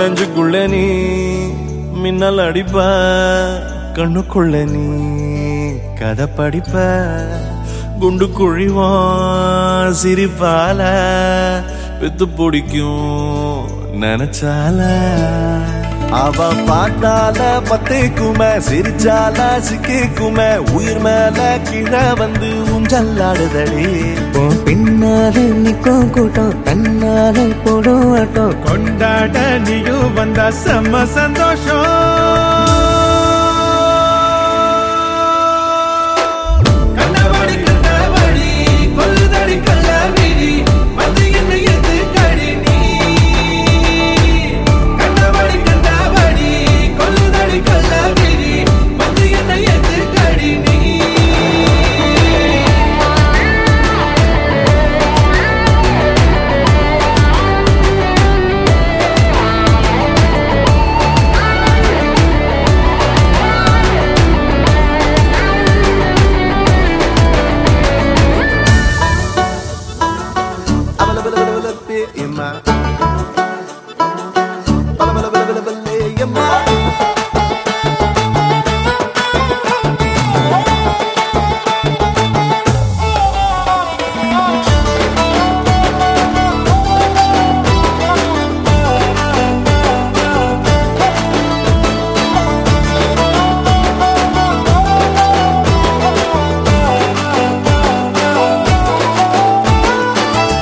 நெஞ்சுக்குள்ள நீ மின்னல் அடிப்ப கண்ணுக்குள்ள நீ கதை படிப்ப குண்டு குழிவான் சிரிப்பால பெத்து பிடிக்கும் நினைச்சால. அவ பார்த்தால பத்தேக்குமே சிரிச்சால சிக்கிக்குமே உயிர் மேல கீழே வந்து ஊஞ்சல்லாடுதடி பின்னால நிக்கும் கூட்டம் தன்னால போடும் ஆட்டம். கொண்டாட நீயும் வந்தா செம்ம சந்தோஷம்.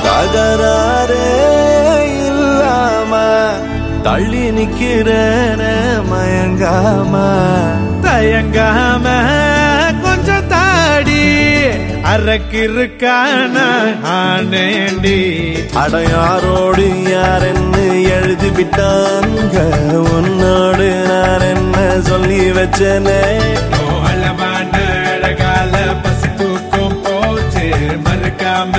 ಸಾಗರಾ தள்ளி நிக்கிறேன மயங்காம தயங்காம கொஞ்சம் தாடி அரக்கிருக்கான ஆனேண்டி. அடையாரோடு யாரென்னு எழுதி விட்டாங்க உன்னோடு நான் என்ன சொல்லி வச்சனே? அழகால பசி தூக்கம் போச்சு. மறுக்காம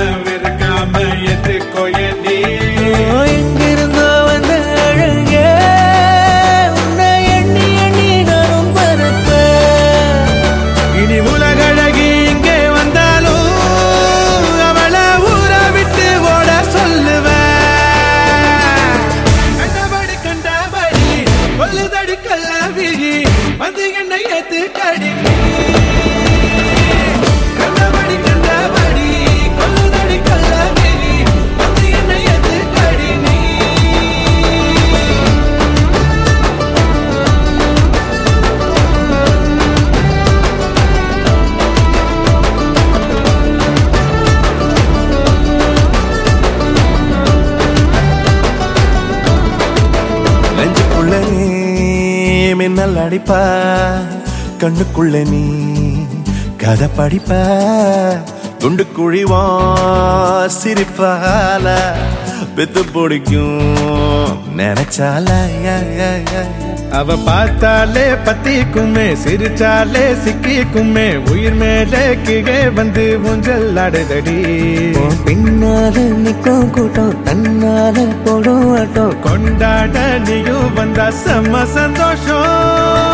மின்னல் அடிப்ப. கண்ணுக்குள்ள நீ கதை படிப்ப. துண்டு குழிவா சிரிப்பால பெத்து பிடிக்கும். நினைச்சால. அவ பார்த்தாலே பத்திக்குமே சிரிச்சாலே சிக்கிக்குமே. உயிர் மேலே கீழே வந்து ஊஞ்சல் ஆடுதடி. பின்னால நிக்கும் கூட்டம் தன்னால போடும் ஆட்டம். கொண்டாட நீயும் வந்தா செம்ம சந்தோஷம்.